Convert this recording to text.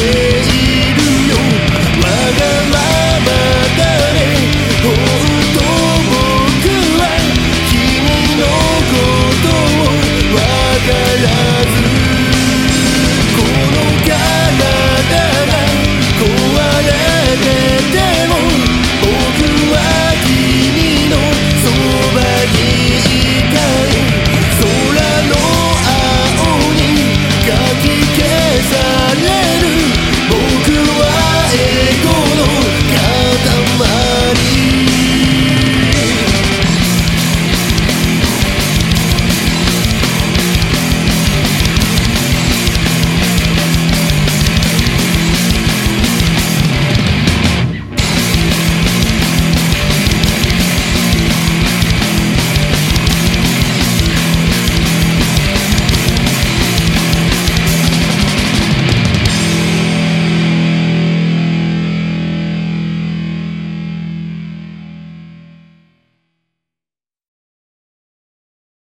see